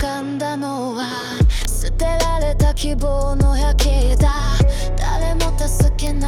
かんだのは捨てられた希望の夜景だ。誰も助けない。